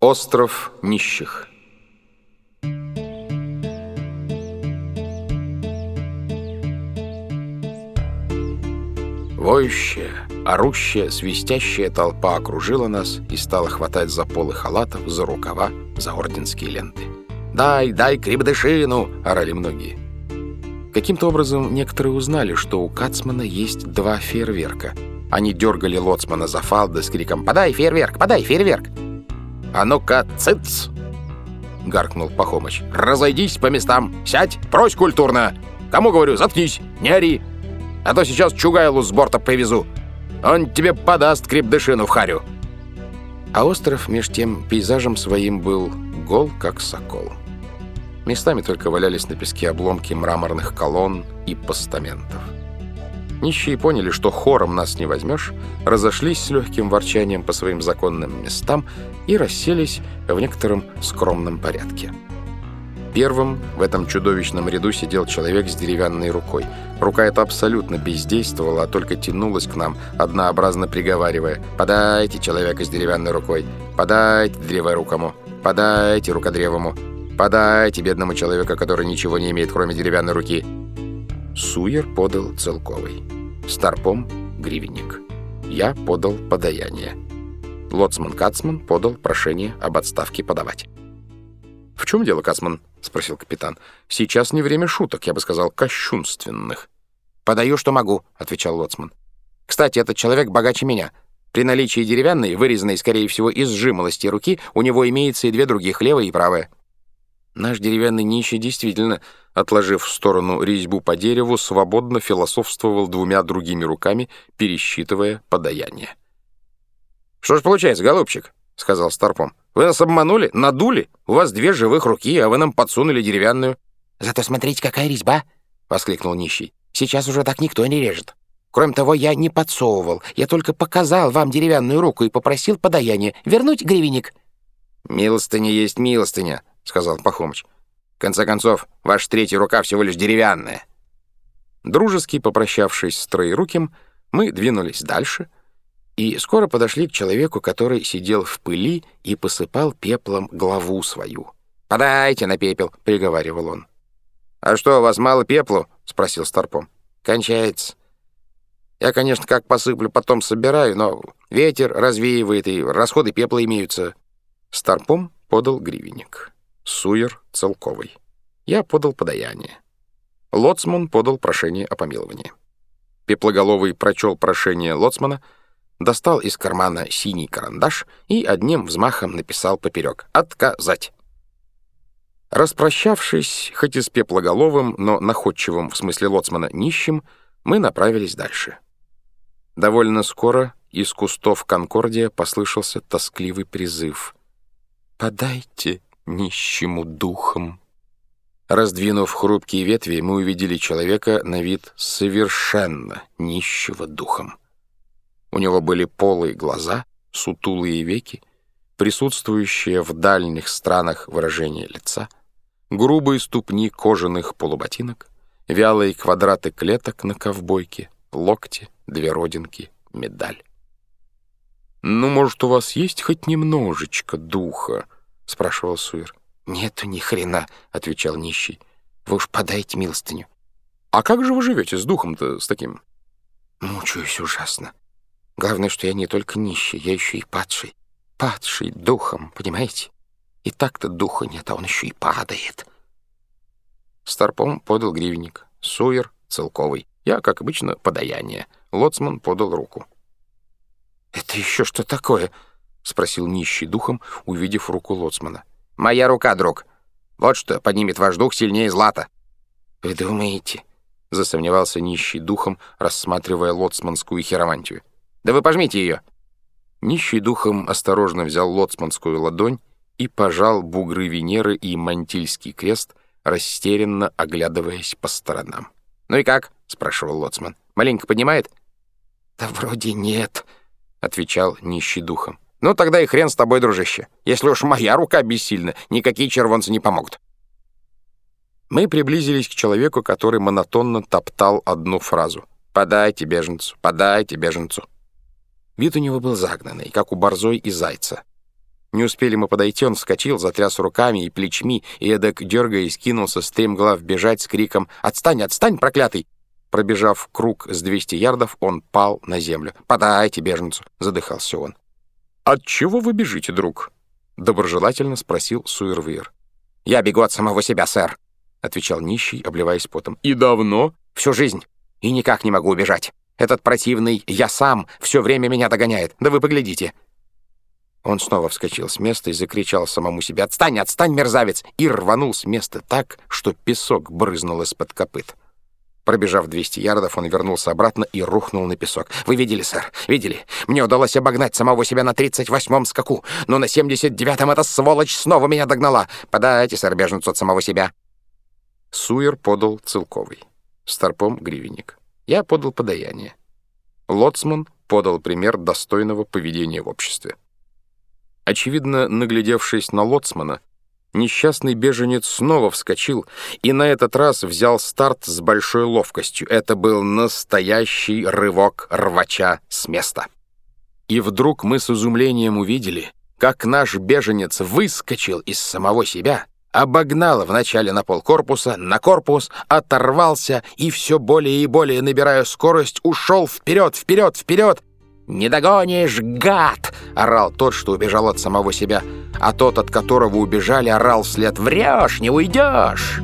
Остров нищих. Воющая, орущая, свистящая толпа окружила нас и стала хватать за полы халатов, за рукава, за орденские ленты. «Дай, дай крепдышину!» — орали многие. Каким-то образом некоторые узнали, что у Кацмана есть два фейерверка. Они дергали лоцмана за фалды с криком «Подай фейерверк! Подай фейерверк!» «А ну-ка, цыц!» — гаркнул Пахомыч. «Разойдись по местам! Сядь! Прось культурно! Кому говорю, заткнись! Не ори! А то сейчас Чугайлу с борта привезу! Он тебе подаст крепдышину в харю!» А остров меж тем пейзажем своим был гол, как сокол. Местами только валялись на песке обломки мраморных колонн и постаментов. Нищие поняли, что хором нас не возьмешь, разошлись с легким ворчанием по своим законным местам и расселись в некотором скромном порядке. Первым в этом чудовищном ряду сидел человек с деревянной рукой. Рука эта абсолютно бездействовала, а только тянулась к нам, однообразно приговаривая «Подайте человека с деревянной рукой! Подайте древорукому! Подайте рукодревому! Подайте бедному человеку, который ничего не имеет, кроме деревянной руки!» Суер подал целковый. Старпом — гривенник. Я подал подаяние. Лоцман Кацман подал прошение об отставке подавать. «В чем дело, Кацман?» — спросил капитан. «Сейчас не время шуток, я бы сказал, кощунственных». «Подаю, что могу», — отвечал Лоцман. «Кстати, этот человек богаче меня. При наличии деревянной, вырезанной, скорее всего, из жимолости руки, у него имеется и две других, левая и правая». Наш деревянный нищий действительно, отложив в сторону резьбу по дереву, свободно философствовал двумя другими руками, пересчитывая подаяние. «Что ж получается, голубчик?» — сказал Старпом. «Вы нас обманули, надули. У вас две живых руки, а вы нам подсунули деревянную». «Зато смотрите, какая резьба!» — воскликнул нищий. «Сейчас уже так никто не режет. Кроме того, я не подсовывал. Я только показал вам деревянную руку и попросил подаяние. Вернуть гривенник». «Милостыня есть милостыня», — сказал Пахомыч. «В конце концов, ваша третья рука всего лишь деревянная». Дружески попрощавшись с троеруким, мы двинулись дальше и скоро подошли к человеку, который сидел в пыли и посыпал пеплом главу свою. «Подайте на пепел», — приговаривал он. «А что, у вас мало пеплу?» — спросил Старпом. «Кончается. Я, конечно, как посыплю, потом собираю, но ветер развеивает, и расходы пепла имеются». Старпом подал гривенник. Суер целковый. Я подал подаяние. Лоцман подал прошение о помиловании. Пеплоголовый прочел прошение Лоцмана, достал из кармана синий карандаш и одним взмахом написал поперек «Отказать». Распрощавшись, хоть и с пеплоголовым, но находчивым, в смысле лоцмана, нищим, мы направились дальше. Довольно скоро из кустов Конкордия послышался тоскливый призыв. «Подайте нищему духом. Раздвинув хрупкие ветви, мы увидели человека на вид совершенно нищего духом. У него были полые глаза, сутулые веки, присутствующие в дальних странах выражение лица, грубые ступни кожаных полуботинок, вялые квадраты клеток на ковбойке, локти, две родинки, медаль. «Ну, может, у вас есть хоть немножечко духа?» — спрашивал Суир. «Нету ни хрена», — отвечал нищий. «Вы уж подайте милостыню». «А как же вы живете с духом-то, с таким?» «Мучаюсь ужасно. Главное, что я не только нищий, я еще и падший. Падший духом, понимаете? И так-то духа нет, а он еще и падает». Старпом подал гривенник, Суир — целковый. Я, как обычно, подаяние. Лоцман подал руку. «Это еще что такое?» — спросил нищий духом, увидев руку лоцмана. «Моя рука, друг. Вот что поднимет ваш дух сильнее злата». «Вы думаете?» — засомневался нищий духом, рассматривая лоцманскую хиромантию. «Да вы пожмите ее!» Нищий духом осторожно взял лоцманскую ладонь и пожал бугры Венеры и мантильский крест, растерянно оглядываясь по сторонам. «Ну и как?» — спрашивал лоцман. «Маленько поднимает?» «Да вроде нет», — отвечал нищий духом. Ну, тогда и хрен с тобой, дружище. Если уж моя рука бессильна, никакие червонцы не помогут. Мы приблизились к человеку, который монотонно топтал одну фразу. «Подайте беженцу, подайте беженцу». Вид у него был загнанный, как у борзой и зайца. Не успели мы подойти, он вскочил, затряс руками и плечми, и эдак, дергаясь, кинулся стремглав бежать с криком «Отстань, отстань, проклятый!» Пробежав круг с 200 ярдов, он пал на землю. «Подайте беженцу!» — задыхался он. «От чего вы бежите, друг?» — доброжелательно спросил Суэрвир. «Я бегу от самого себя, сэр», — отвечал нищий, обливаясь потом. «И давно?» «Всю жизнь. И никак не могу убежать. Этот противный «я сам» все время меня догоняет. Да вы поглядите». Он снова вскочил с места и закричал самому себе «Отстань, отстань, мерзавец!» и рванул с места так, что песок брызнул из-под копыт. Пробежав 200 ярдов, он вернулся обратно и рухнул на песок. «Вы видели, сэр? Видели? Мне удалось обогнать самого себя на 38-м скаку, но на 79-м эта сволочь снова меня догнала. Подайте, сэр, беженцу от самого себя». Суер подал целковый. Старпом — гривенник. Я подал подаяние. Лоцман подал пример достойного поведения в обществе. Очевидно, наглядевшись на Лоцмана, Несчастный беженец снова вскочил и на этот раз взял старт с большой ловкостью. Это был настоящий рывок рвача с места. И вдруг мы с изумлением увидели, как наш беженец выскочил из самого себя, обогнал вначале на пол корпуса, на корпус, оторвался и все более и более, набирая скорость, ушел вперед, вперед, вперед, «Не догонишь, гад!» — орал тот, что убежал от самого себя, а тот, от которого убежали, орал вслед «Врешь, не уйдешь!»